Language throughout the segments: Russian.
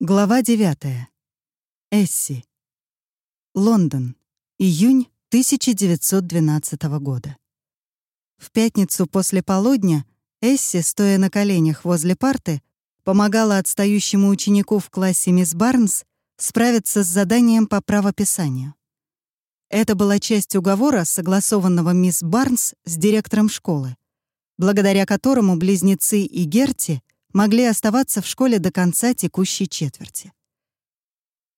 Глава 9. Эсси. Лондон. Июнь 1912 года. В пятницу после полудня Эсси, стоя на коленях возле парты, помогала отстающему ученику в классе мисс Барнс справиться с заданием по правописанию. Это была часть уговора, согласованного мисс Барнс с директором школы, благодаря которому близнецы и Герти могли оставаться в школе до конца текущей четверти.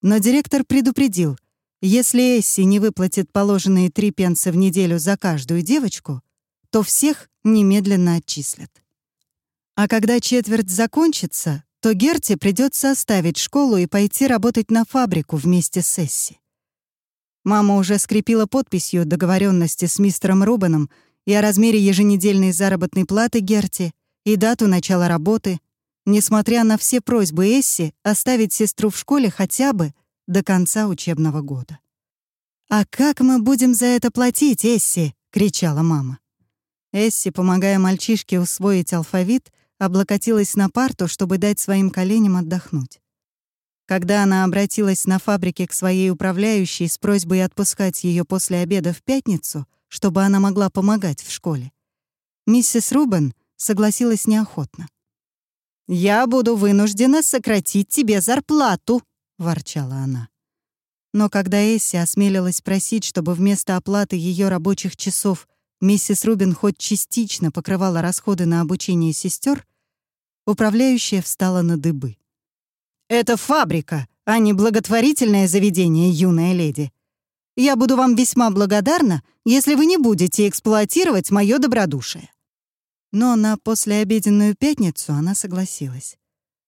Но директор предупредил, если Эсси не выплатит положенные три пенса в неделю за каждую девочку, то всех немедленно отчислят. А когда четверть закончится, то Герти придется оставить школу и пойти работать на фабрику вместе с Эсси. Мама уже скрепила подписью договоренности с мистером Рубаном и о размере еженедельной заработной платы Герти, и дату начала работы, несмотря на все просьбы Эсси оставить сестру в школе хотя бы до конца учебного года. «А как мы будем за это платить, Эсси?» — кричала мама. Эсси, помогая мальчишке усвоить алфавит, облокотилась на парту, чтобы дать своим коленям отдохнуть. Когда она обратилась на фабрике к своей управляющей с просьбой отпускать ее после обеда в пятницу, чтобы она могла помогать в школе, миссис Рубен согласилась неохотно. «Я буду вынуждена сократить тебе зарплату», — ворчала она. Но когда Эсси осмелилась просить, чтобы вместо оплаты ее рабочих часов миссис Рубин хоть частично покрывала расходы на обучение сестер, управляющая встала на дыбы. «Это фабрика, а не благотворительное заведение, юная леди. Я буду вам весьма благодарна, если вы не будете эксплуатировать мое добродушие». Но на послеобеденную пятницу она согласилась.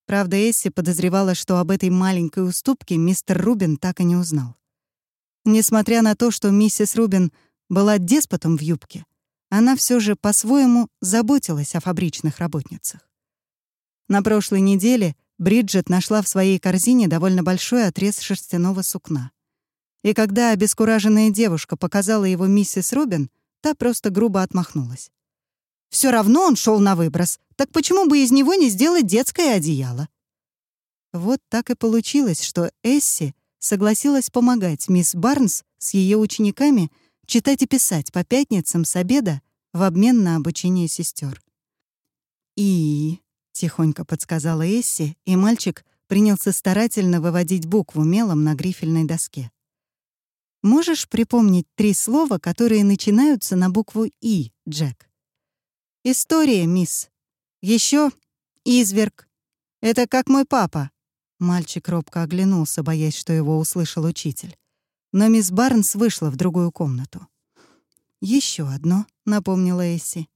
Правда, Эсси подозревала, что об этой маленькой уступке мистер Рубин так и не узнал. Несмотря на то, что миссис Рубин была деспотом в юбке, она все же по-своему заботилась о фабричных работницах. На прошлой неделе Бриджит нашла в своей корзине довольно большой отрез шерстяного сукна. И когда обескураженная девушка показала его миссис Рубин, та просто грубо отмахнулась. Все равно он шел на выброс, так почему бы из него не сделать детское одеяло? Вот так и получилось, что Эсси согласилась помогать мисс Барнс с ее учениками читать и писать по пятницам с обеда в обмен на обучение сестер. «И...» — тихонько подсказала Эсси, и мальчик принялся старательно выводить букву мелом на грифельной доске. «Можешь припомнить три слова, которые начинаются на букву «И», Джек?» «История, мисс. Еще изверг. Это как мой папа». Мальчик робко оглянулся, боясь, что его услышал учитель. Но мисс Барнс вышла в другую комнату. Еще одно», — напомнила Эсси.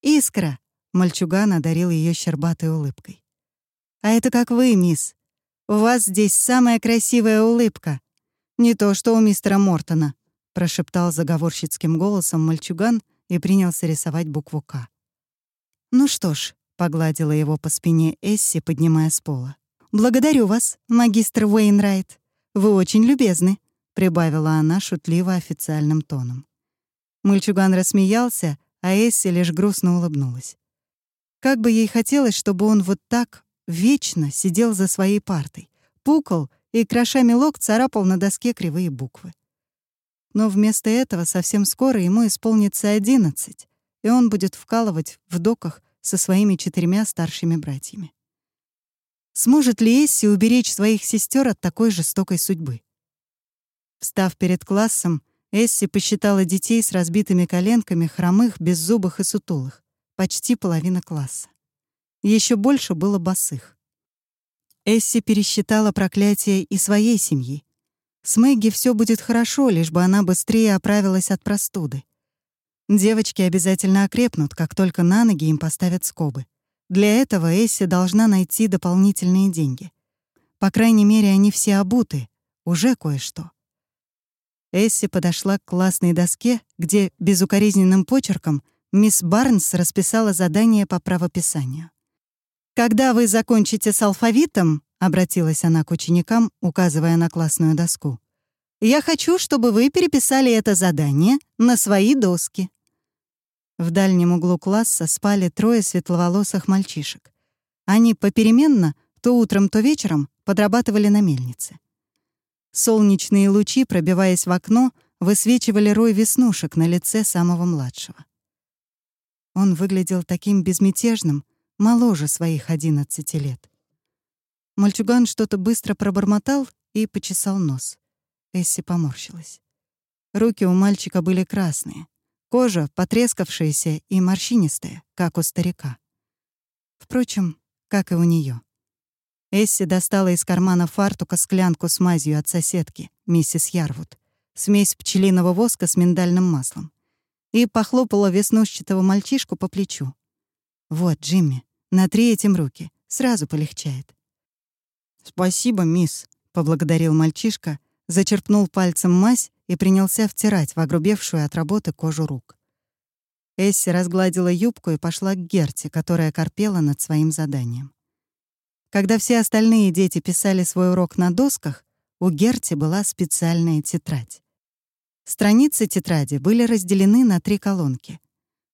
«Искра», — мальчуган одарил ее щербатой улыбкой. «А это как вы, мисс. У вас здесь самая красивая улыбка. Не то, что у мистера Мортона», — прошептал заговорщицким голосом мальчуган — и принялся рисовать букву «К». «Ну что ж», — погладила его по спине Эсси, поднимая с пола. «Благодарю вас, магистр Уэйнрайт. Вы очень любезны», — прибавила она шутливо официальным тоном. Мальчуган рассмеялся, а Эсси лишь грустно улыбнулась. Как бы ей хотелось, чтобы он вот так вечно сидел за своей партой, пукал и, кроша мелок, царапал на доске кривые буквы. Но вместо этого совсем скоро ему исполнится одиннадцать, и он будет вкалывать в доках со своими четырьмя старшими братьями. Сможет ли Эсси уберечь своих сестер от такой жестокой судьбы? Встав перед классом, Эсси посчитала детей с разбитыми коленками, хромых, беззубых и сутулых, почти половина класса. Еще больше было босых. Эсси пересчитала проклятие и своей семьи, с Мэгги все будет хорошо, лишь бы она быстрее оправилась от простуды. Девочки обязательно окрепнут, как только на ноги им поставят скобы. Для этого Эсси должна найти дополнительные деньги. По крайней мере, они все обуты. Уже кое-что. Эсси подошла к классной доске, где безукоризненным почерком мисс Барнс расписала задание по правописанию. «Когда вы закончите с алфавитом, — обратилась она к ученикам, указывая на классную доску. «Я хочу, чтобы вы переписали это задание на свои доски». В дальнем углу класса спали трое светловолосых мальчишек. Они попеременно то утром, то вечером подрабатывали на мельнице. Солнечные лучи, пробиваясь в окно, высвечивали рой веснушек на лице самого младшего. Он выглядел таким безмятежным, моложе своих одиннадцати лет. Мальчуган что-то быстро пробормотал и почесал нос. Эсси поморщилась. Руки у мальчика были красные, кожа потрескавшаяся и морщинистая, как у старика. Впрочем, как и у нее. Эсси достала из кармана фартука склянку с мазью от соседки, миссис Ярвуд, смесь пчелиного воска с миндальным маслом, и похлопала веснушчатого мальчишку по плечу. «Вот, Джимми, натри этим руки, сразу полегчает». «Спасибо, мисс», — поблагодарил мальчишка, зачерпнул пальцем мазь и принялся втирать в огрубевшую от работы кожу рук. Эсси разгладила юбку и пошла к Герте, которая корпела над своим заданием. Когда все остальные дети писали свой урок на досках, у Герти была специальная тетрадь. Страницы тетради были разделены на три колонки.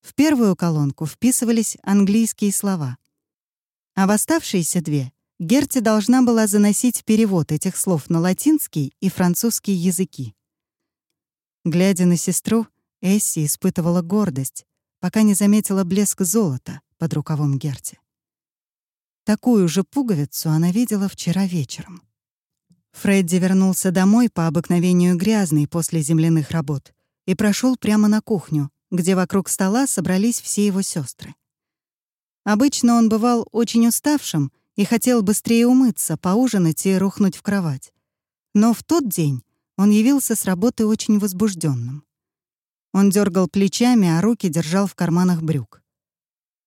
В первую колонку вписывались английские слова, а в оставшиеся две Герти должна была заносить перевод этих слов на латинский и французский языки. Глядя на сестру, Эсси испытывала гордость, пока не заметила блеск золота под рукавом Герти. Такую же пуговицу она видела вчера вечером. Фредди вернулся домой по обыкновению грязный после земляных работ и прошел прямо на кухню, где вокруг стола собрались все его сестры. Обычно он бывал очень уставшим и хотел быстрее умыться, поужинать и рухнуть в кровать. Но в тот день он явился с работы очень возбужденным. Он дергал плечами, а руки держал в карманах брюк.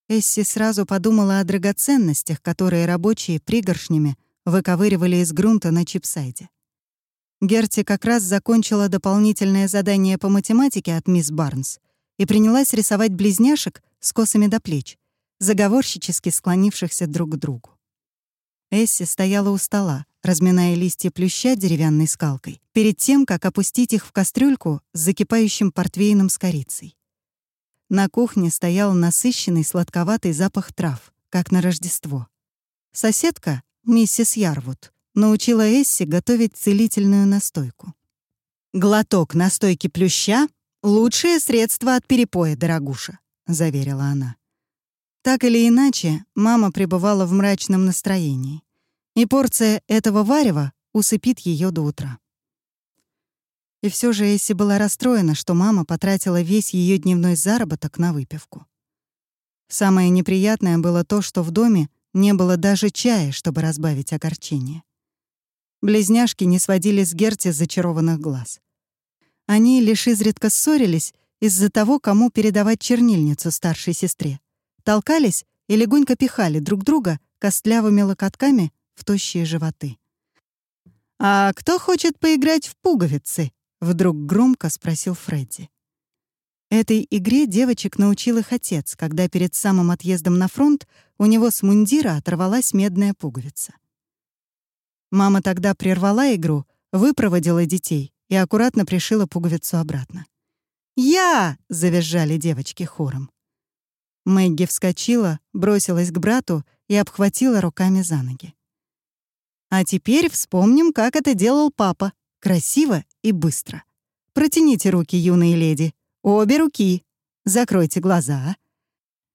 Эсси сразу подумала о драгоценностях, которые рабочие пригоршнями выковыривали из грунта на чипсайде. Герти как раз закончила дополнительное задание по математике от мисс Барнс и принялась рисовать близняшек с косами до плеч, заговорщически склонившихся друг к другу. Эсси стояла у стола, разминая листья плюща деревянной скалкой, перед тем, как опустить их в кастрюльку с закипающим портвейном с корицей. На кухне стоял насыщенный сладковатый запах трав, как на Рождество. Соседка, миссис Ярвуд, научила Эсси готовить целительную настойку. «Глоток настойки плюща — лучшее средство от перепоя, дорогуша», — заверила она. Так или иначе, мама пребывала в мрачном настроении, и порция этого варева усыпит ее до утра. И все же Эсси была расстроена, что мама потратила весь ее дневной заработок на выпивку. Самое неприятное было то, что в доме не было даже чая, чтобы разбавить огорчение. Близняшки не сводили с Герти зачарованных глаз. Они лишь изредка ссорились из-за того, кому передавать чернильницу старшей сестре толкались и легонько пихали друг друга костлявыми локотками в тощие животы. «А кто хочет поиграть в пуговицы?» — вдруг громко спросил Фредди. Этой игре девочек научил их отец, когда перед самым отъездом на фронт у него с мундира оторвалась медная пуговица. Мама тогда прервала игру, выпроводила детей и аккуратно пришила пуговицу обратно. «Я!» — завизжали девочки хором. Мэгги вскочила, бросилась к брату и обхватила руками за ноги. А теперь вспомним, как это делал папа. Красиво и быстро. Протяните руки, юные леди. Обе руки. Закройте глаза.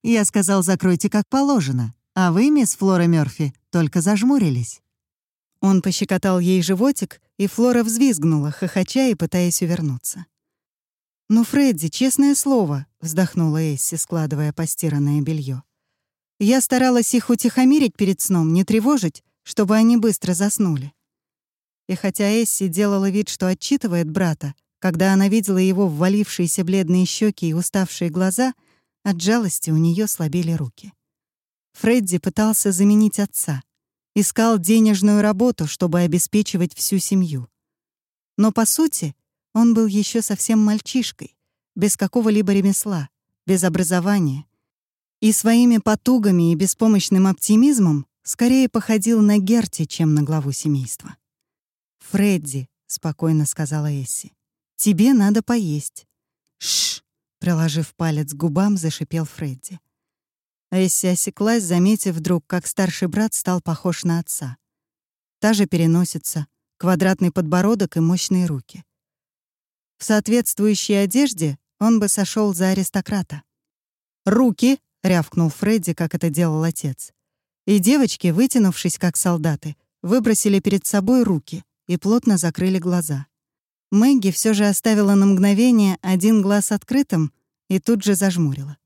Я сказал, закройте как положено. А вы, мисс Флора Мёрфи, только зажмурились. Он пощекотал ей животик, и Флора взвизгнула, хохоча и пытаясь увернуться. «Ну, Фредди, честное слово», — вздохнула Эсси, складывая постиранное белье. «Я старалась их утихомирить перед сном, не тревожить, чтобы они быстро заснули». И хотя Эсси делала вид, что отчитывает брата, когда она видела его ввалившиеся бледные щеки и уставшие глаза, от жалости у нее слабели руки. Фредди пытался заменить отца, искал денежную работу, чтобы обеспечивать всю семью. Но, по сути, он был еще совсем мальчишкой, без какого-либо ремесла, без образования. И своими потугами и беспомощным оптимизмом скорее походил на Герти, чем на главу семейства. «Фредди», — спокойно сказала Эсси, — «тебе надо поесть». «Шш!» — приложив палец к губам, зашипел Фредди. Эсси осеклась, заметив вдруг, как старший брат стал похож на отца. Та же переносится, квадратный подбородок и мощные руки. В соответствующей одежде он бы сошел за аристократа. «Руки!» — рявкнул Фредди, как это делал отец. И девочки, вытянувшись как солдаты, выбросили перед собой руки и плотно закрыли глаза. Мэгги все же оставила на мгновение один глаз открытым и тут же зажмурила.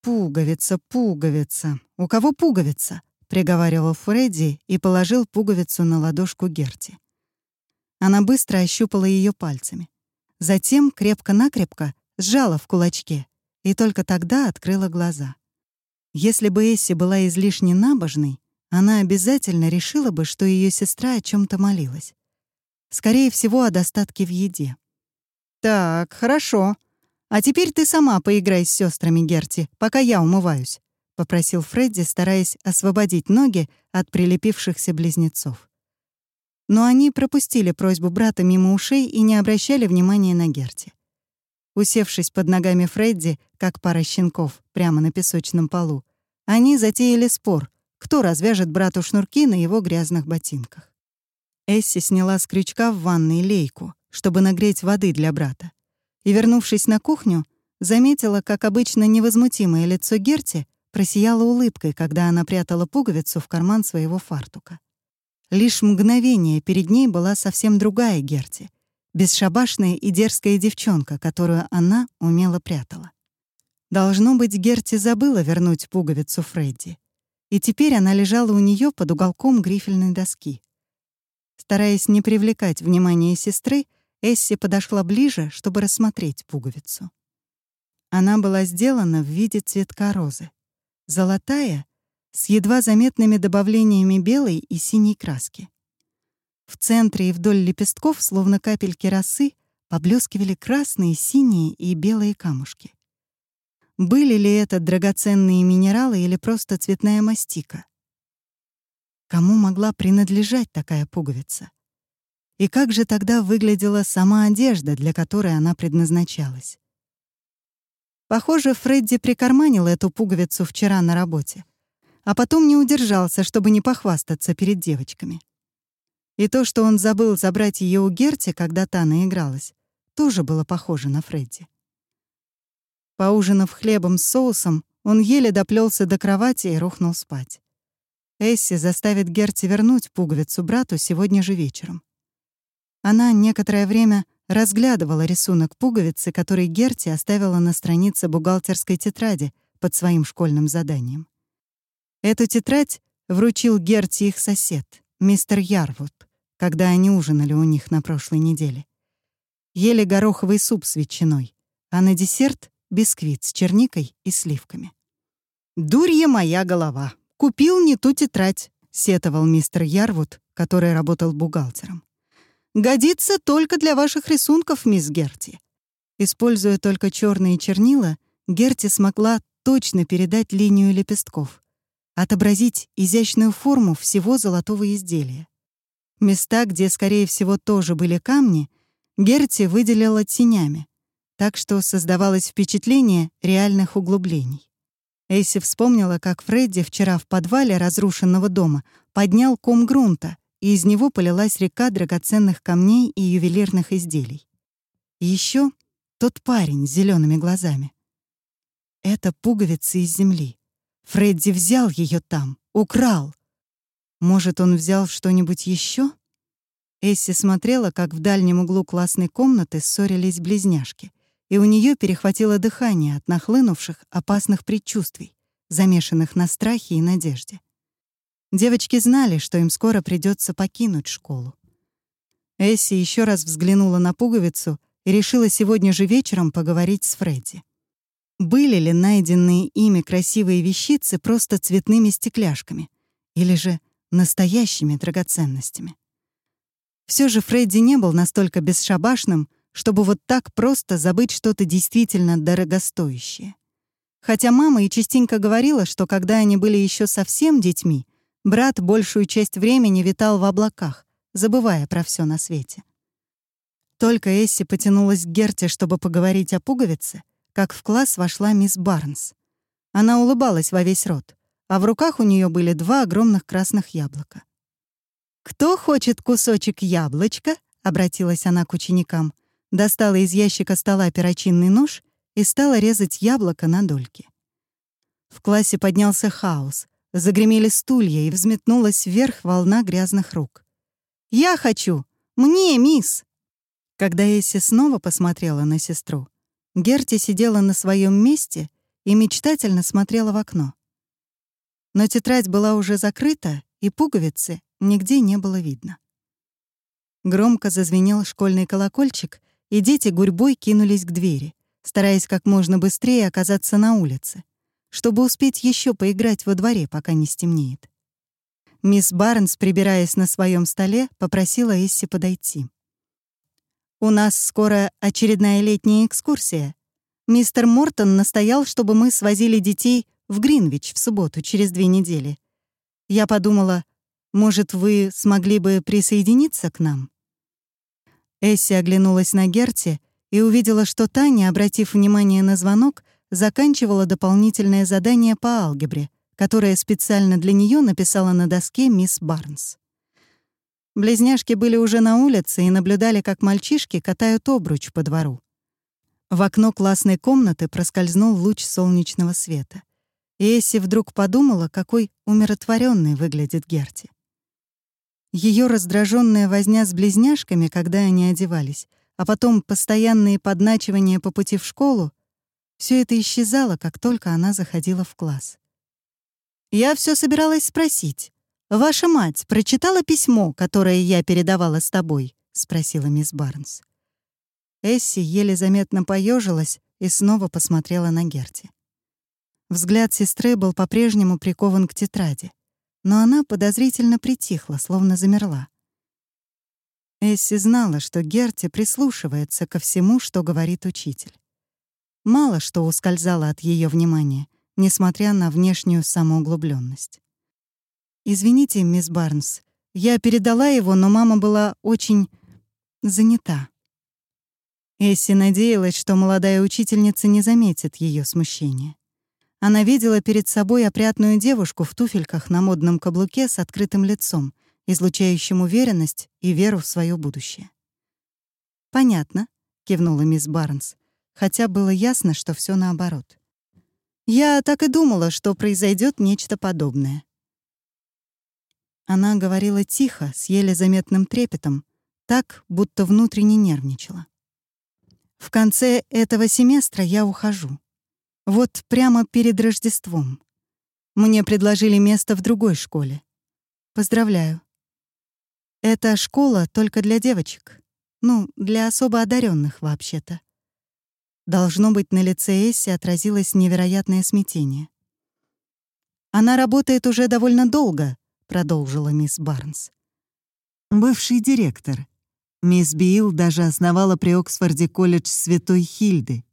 «Пуговица, пуговица. У кого пуговица?» — приговаривал Фредди и положил пуговицу на ладошку Герти. Она быстро ощупала ее пальцами. Затем крепко-накрепко сжала в кулачке и только тогда открыла глаза. Если бы Эсси была излишне набожной, она обязательно решила бы, что ее сестра о чем то молилась. Скорее всего, о достатке в еде. «Так, хорошо. А теперь ты сама поиграй с сестрами Герти, пока я умываюсь», — попросил Фредди, стараясь освободить ноги от прилепившихся близнецов. Но они пропустили просьбу брата мимо ушей и не обращали внимания на Герти. Усевшись под ногами Фредди, как пара щенков, прямо на песочном полу, они затеяли спор, кто развяжет брату шнурки на его грязных ботинках. Эсси сняла с крючка в ванной лейку, чтобы нагреть воды для брата, и, вернувшись на кухню, заметила, как обычно невозмутимое лицо Герти просияло улыбкой, когда она прятала пуговицу в карман своего фартука. Лишь мгновение перед ней была совсем другая Герти, бесшабашная и дерзкая девчонка, которую она умело прятала. Должно быть, Герти забыла вернуть пуговицу Фредди и теперь она лежала у нее под уголком грифельной доски. Стараясь не привлекать внимания сестры, Эсси подошла ближе, чтобы рассмотреть пуговицу. Она была сделана в виде цветка розы. Золотая, с едва заметными добавлениями белой и синей краски. В центре и вдоль лепестков, словно капельки росы, поблескивали красные, синие и белые камушки. Были ли это драгоценные минералы или просто цветная мастика? Кому могла принадлежать такая пуговица? И как же тогда выглядела сама одежда, для которой она предназначалась? Похоже, Фредди прикарманил эту пуговицу вчера на работе, а потом не удержался, чтобы не похвастаться перед девочками. И то, что он забыл забрать ее у Герти, когда та наигралась, тоже было похоже на Фредди. Поужинав хлебом с соусом, он еле доплелся до кровати и рухнул спать. Эсси заставит Герти вернуть пуговицу брату сегодня же вечером. Она некоторое время разглядывала рисунок пуговицы, который Герти оставила на странице бухгалтерской тетради под своим школьным заданием. Эту тетрадь вручил Герти их сосед, мистер Ярвуд, когда они ужинали у них на прошлой неделе. Ели гороховый суп с ветчиной, а на десерт бисквит с черникой и сливками. «Дурья моя голова! Купил не ту тетрадь», — сетовал мистер Ярвуд, который работал бухгалтером. «Годится только для ваших рисунков, мисс Герти». Используя только черные чернила, Герти смогла точно передать линию лепестков, отобразить изящную форму всего золотого изделия. Места, где, скорее всего, тоже были камни, Герти выделила тенями, так что создавалось впечатление реальных углублений. Эйси вспомнила, как Фредди вчера в подвале разрушенного дома поднял ком грунта, и из него полилась река драгоценных камней и ювелирных изделий. И еще тот парень с зелеными глазами. Это пуговица из земли. Фредди взял ее там, украл. Может, он взял что-нибудь еще? Эсси смотрела, как в дальнем углу классной комнаты ссорились близняшки — и у нее перехватило дыхание от нахлынувших опасных предчувствий, замешанных на страхе и надежде. Девочки знали, что им скоро придется покинуть школу. Эсси еще раз взглянула на пуговицу и решила сегодня же вечером поговорить с Фредди. Были ли найденные ими красивые вещицы просто цветными стекляшками или же настоящими драгоценностями? Все же Фредди не был настолько бесшабашным, чтобы вот так просто забыть что-то действительно дорогостоящее. Хотя мама и частенько говорила, что когда они были еще совсем детьми, брат большую часть времени витал в облаках, забывая про все на свете. Только Эсси потянулась к Герте, чтобы поговорить о пуговице, как в класс вошла мисс Барнс. Она улыбалась во весь рот, а в руках у нее были два огромных красных яблока. «Кто хочет кусочек яблочка?» — обратилась она к ученикам, достала из ящика стола перочинный нож и стала резать яблоко на дольки. В классе поднялся хаос, загремели стулья и взметнулась вверх волна грязных рук. «Я хочу! Мне, мисс!» Когда Эсси снова посмотрела на сестру, Герти сидела на своем месте и мечтательно смотрела в окно. Но тетрадь была уже закрыта, и пуговицы нигде не было видно. Громко зазвенел школьный колокольчик, и дети гурьбой кинулись к двери, стараясь как можно быстрее оказаться на улице, чтобы успеть еще поиграть во дворе, пока не стемнеет. Мисс Барнс, прибираясь на своем столе, попросила Эсси подойти. У нас скоро очередная летняя экскурсия. Мистер Мортон настоял, чтобы мы свозили детей в Гринвич в субботу через две недели. Я подумала, может, вы смогли бы присоединиться к нам?» Эсси оглянулась на Герти и увидела, что Таня, обратив внимание на звонок, заканчивала дополнительное задание по алгебре, которое специально для нее написала на доске мисс Барнс. Близняшки были уже на улице и наблюдали, как мальчишки катают обруч по двору. В окно классной комнаты проскользнул луч солнечного света. Эсси вдруг подумала, какой умиротворенной выглядит Герти. Ее раздраженная возня с близняшками, когда они одевались, а потом постоянные подначивания по пути в школу, все это исчезало, как только она заходила в класс. Я все собиралась спросить, «Ваша мать прочитала письмо, которое я передавала с тобой?» — спросила мисс Барнс. Эсси еле заметно поежилась и снова посмотрела на Герти. Взгляд сестры был по-прежнему прикован к тетради, но она подозрительно притихла, словно замерла. Эсси знала, что Герти прислушивается ко всему, что говорит учитель. Мало что ускользало от ее внимания, несмотря на внешнюю самоуглубленность. «Извините, мисс Барнс, я передала его, но мама была очень занята». Эсси надеялась, что молодая учительница не заметит ее смущения. Она видела перед собой опрятную девушку в туфельках на модном каблуке с открытым лицом, излучающим уверенность и веру в свое будущее. «Понятно», — кивнула мисс Барнс, хотя было ясно, что все наоборот. «Я так и думала, что произойдет нечто подобное. Она говорила тихо, с еле заметным трепетом, так, будто внутренне нервничала. В конце этого семестра я ухожу. Вот прямо перед Рождеством. Мне предложили место в другой школе. Поздравляю. Это школа только для девочек. Ну, для особо одаренных вообще-то. Должно быть, на лице Эсси отразилось невероятное смятение. Она работает уже довольно долго, продолжила мисс Барнс. Бывший директор. Мисс Билл даже основала при Оксфорде колледж Святой Хильды.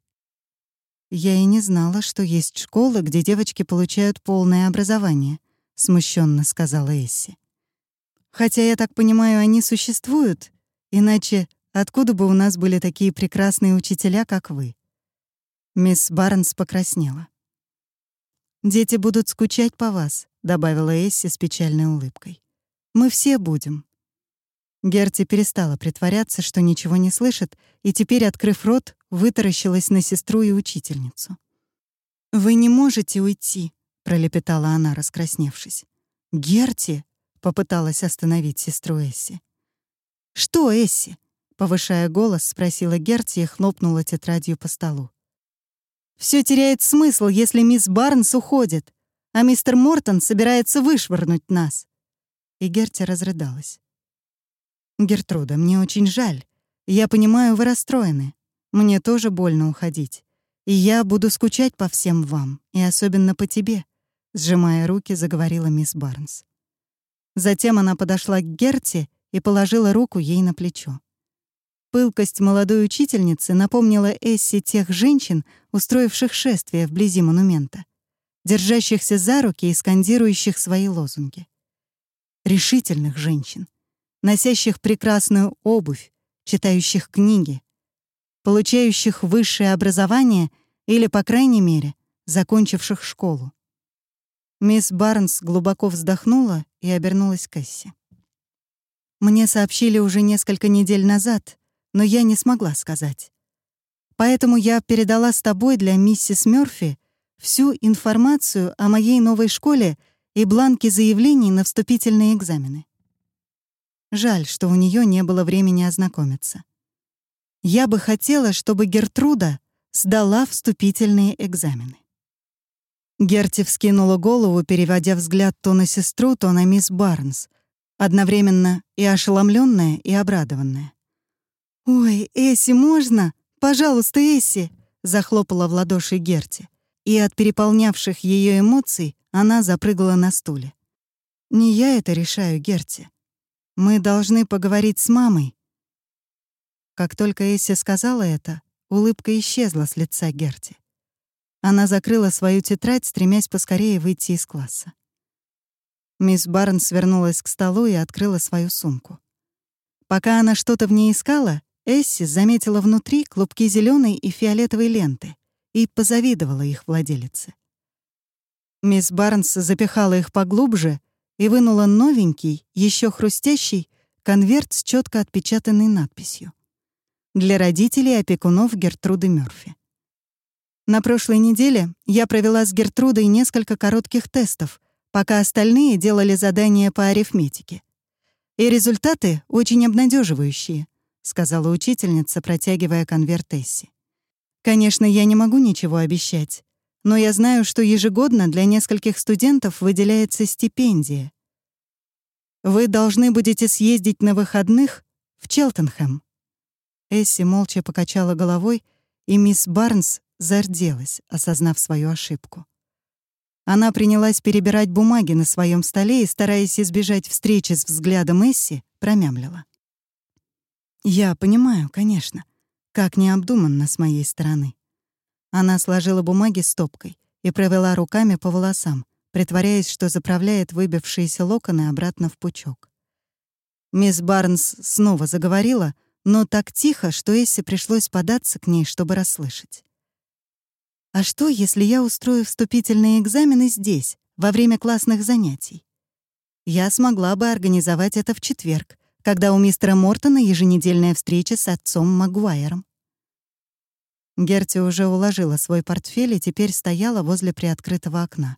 Я и не знала, что есть школы, где девочки получают полное образование, смущенно сказала Эсси. Хотя я так понимаю, они существуют, иначе откуда бы у нас были такие прекрасные учителя, как вы? Мисс Барнс покраснела. Дети будут скучать по вас, — добавила Эсси с печальной улыбкой. «Мы все будем». Герти перестала притворяться, что ничего не слышит, и теперь, открыв рот, вытаращилась на сестру и учительницу. «Вы не можете уйти», — пролепетала она, раскрасневшись. «Герти!» — попыталась остановить сестру Эсси. «Что, Эсси?» — повышая голос, спросила Герти и хлопнула тетрадью по столу. Все теряет смысл, если мисс Барнс уходит а мистер Мортон собирается вышвырнуть нас». И Герти разрыдалась. «Гертруда, мне очень жаль. Я понимаю, вы расстроены. Мне тоже больно уходить. И я буду скучать по всем вам, и особенно по тебе», — сжимая руки, заговорила мисс Барнс. Затем она подошла к Герти и положила руку ей на плечо. Пылкость молодой учительницы напомнила Эсси тех женщин, устроивших шествие вблизи монумента держащихся за руки и скандирующих свои лозунги. Решительных женщин, носящих прекрасную обувь, читающих книги, получающих высшее образование или, по крайней мере, закончивших школу. Мисс Барнс глубоко вздохнула и обернулась к Эсси. «Мне сообщили уже несколько недель назад, но я не смогла сказать. Поэтому я передала с тобой для миссис Мёрфи всю информацию о моей новой школе и бланки заявлений на вступительные экзамены. Жаль, что у нее не было времени ознакомиться. Я бы хотела, чтобы Гертруда сдала вступительные экзамены. Герти вскинула голову, переводя взгляд то на сестру, то на мисс Барнс, одновременно и ошеломленная, и обрадованная. «Ой, Эсси, можно? Пожалуйста, Эсси!» — захлопала в ладоши Герти. И от переполнявших ее эмоций она запрыгала на стуле. «Не я это решаю, Герти. Мы должны поговорить с мамой». Как только Эсси сказала это, улыбка исчезла с лица Герти. Она закрыла свою тетрадь, стремясь поскорее выйти из класса. Мисс Барнс вернулась к столу и открыла свою сумку. Пока она что-то в ней искала, Эсси заметила внутри клубки зеленой и фиолетовой ленты и позавидовала их владелице. Мисс Барнс запихала их поглубже и вынула новенький, еще хрустящий, конверт с четко отпечатанной надписью. Для родителей опекунов Гертруды Мёрфи. На прошлой неделе я провела с Гертрудой несколько коротких тестов, пока остальные делали задания по арифметике. И результаты очень обнадеживающие, сказала учительница, протягивая конверт Эсси. Конечно, я не могу ничего обещать, но я знаю, что ежегодно для нескольких студентов выделяется стипендия. Вы должны будете съездить на выходных в Челтенхэм. Эсси молча покачала головой, и мисс Барнс зарделась, осознав свою ошибку. Она принялась перебирать бумаги на своем столе и, стараясь избежать встречи с взглядом Эсси, промямлила. «Я понимаю, конечно, как необдуманно с моей стороны». Она сложила бумаги стопкой и провела руками по волосам, притворяясь, что заправляет выбившиеся локоны обратно в пучок. Мисс Барнс снова заговорила, но так тихо, что Эсси пришлось податься к ней, чтобы расслышать. А что, если я устрою вступительные экзамены здесь, во время классных занятий? Я смогла бы организовать это в четверг, когда у мистера Мортона еженедельная встреча с отцом Магуайром. Герти уже уложила свой портфель и теперь стояла возле приоткрытого окна.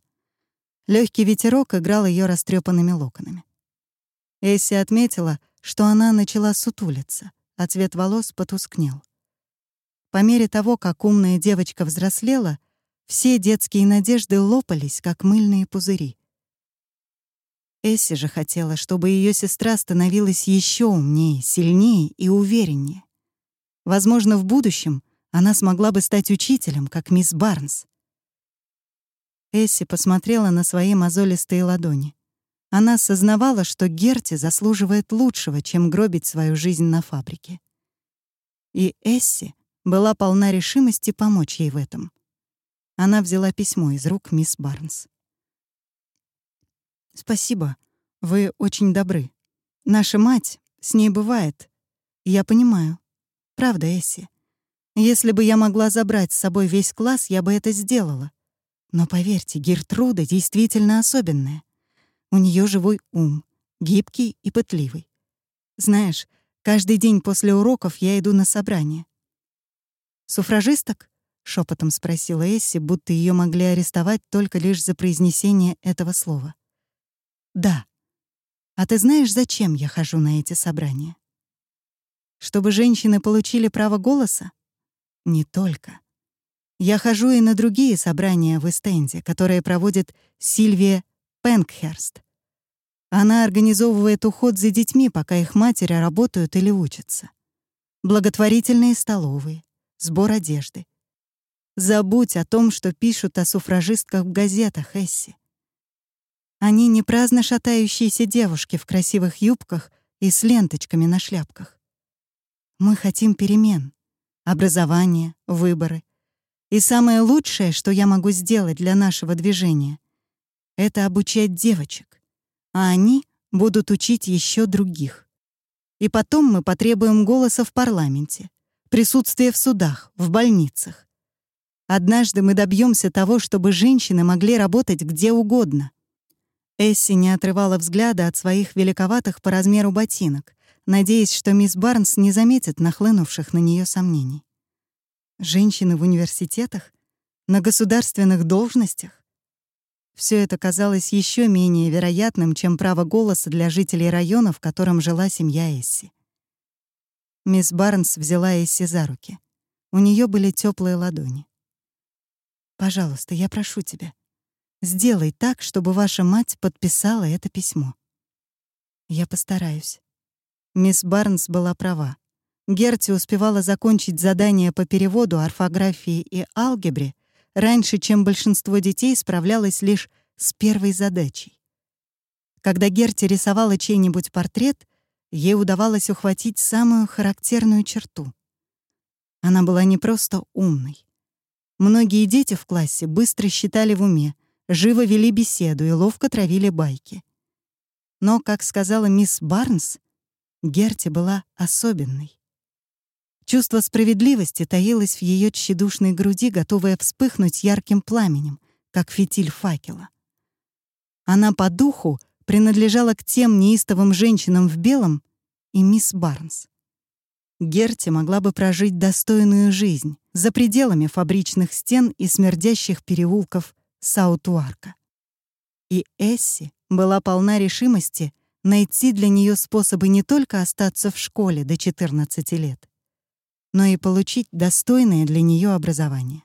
Легкий ветерок играл ее растрепанными локонами. Эсси отметила, что она начала сутулиться, а цвет волос потускнел. По мере того, как умная девочка взрослела, все детские надежды лопались, как мыльные пузыри. Эсси же хотела, чтобы ее сестра становилась еще умнее, сильнее и увереннее. Возможно, в будущем она смогла бы стать учителем, как мисс Барнс. Эсси посмотрела на свои мозолистые ладони. Она сознавала, что Герти заслуживает лучшего, чем гробить свою жизнь на фабрике. И Эсси была полна решимости помочь ей в этом. Она взяла письмо из рук мисс Барнс. «Спасибо. Вы очень добры. Наша мать, с ней бывает. Я понимаю. Правда, Эсси. Если бы я могла забрать с собой весь класс, я бы это сделала. Но поверьте, Гертруда действительно особенная. У нее живой ум, гибкий и пытливый. Знаешь, каждый день после уроков я иду на собрание. «Суфражисток?» — шепотом спросила Эсси, будто ее могли арестовать только лишь за произнесение этого слова. «Да. А ты знаешь, зачем я хожу на эти собрания? Чтобы женщины получили право голоса? Не только. Я хожу и на другие собрания в Эстенде, которые проводит Сильвия Пенкхерст. Она организовывает уход за детьми, пока их матери работают или учатся. Благотворительные столовые, сбор одежды. Забудь о том, что пишут о суфражистках в газетах, Эсси. Они не праздно шатающиеся девушки в красивых юбках и с ленточками на шляпках. Мы хотим перемен, образования, выборы. И самое лучшее, что я могу сделать для нашего движения, это обучать девочек, а они будут учить еще других. И потом мы потребуем голоса в парламенте, присутствие в судах, в больницах. Однажды мы добьемся того, чтобы женщины могли работать где угодно. Эсси не отрывала взгляда от своих великоватых по размеру ботинок, надеясь, что мисс Барнс не заметит нахлынувших на нее сомнений. Женщины в университетах? На государственных должностях? Все это казалось еще менее вероятным, чем право голоса для жителей района, в котором жила семья Эсси. Мисс Барнс взяла Эсси за руки. У нее были теплые ладони. Пожалуйста, я прошу тебя, сделай так, чтобы ваша мать подписала это письмо. Я постараюсь. Мисс Барнс была права. Герти успевала закончить задание по переводу, орфографии и алгебре раньше, чем большинство детей справлялась лишь с первой задачей. Когда Герти рисовала чей-нибудь портрет, ей удавалось ухватить самую характерную черту. Она была не просто умной. Многие дети в классе быстро считали в уме, живо вели беседу и ловко травили байки. Но, как сказала мисс Барнс, Герти была особенной. Чувство справедливости таилось в ее тщедушной груди, готовое вспыхнуть ярким пламенем, как фитиль факела. Она по духу принадлежала к тем неистовым женщинам в белом и мисс Барнс. Герти могла бы прожить достойную жизнь за пределами фабричных стен и смердящих переулков Саутуарка. И Эсси была полна решимости найти для нее способы не только остаться в школе до 14 лет, но и получить достойное для нее образование.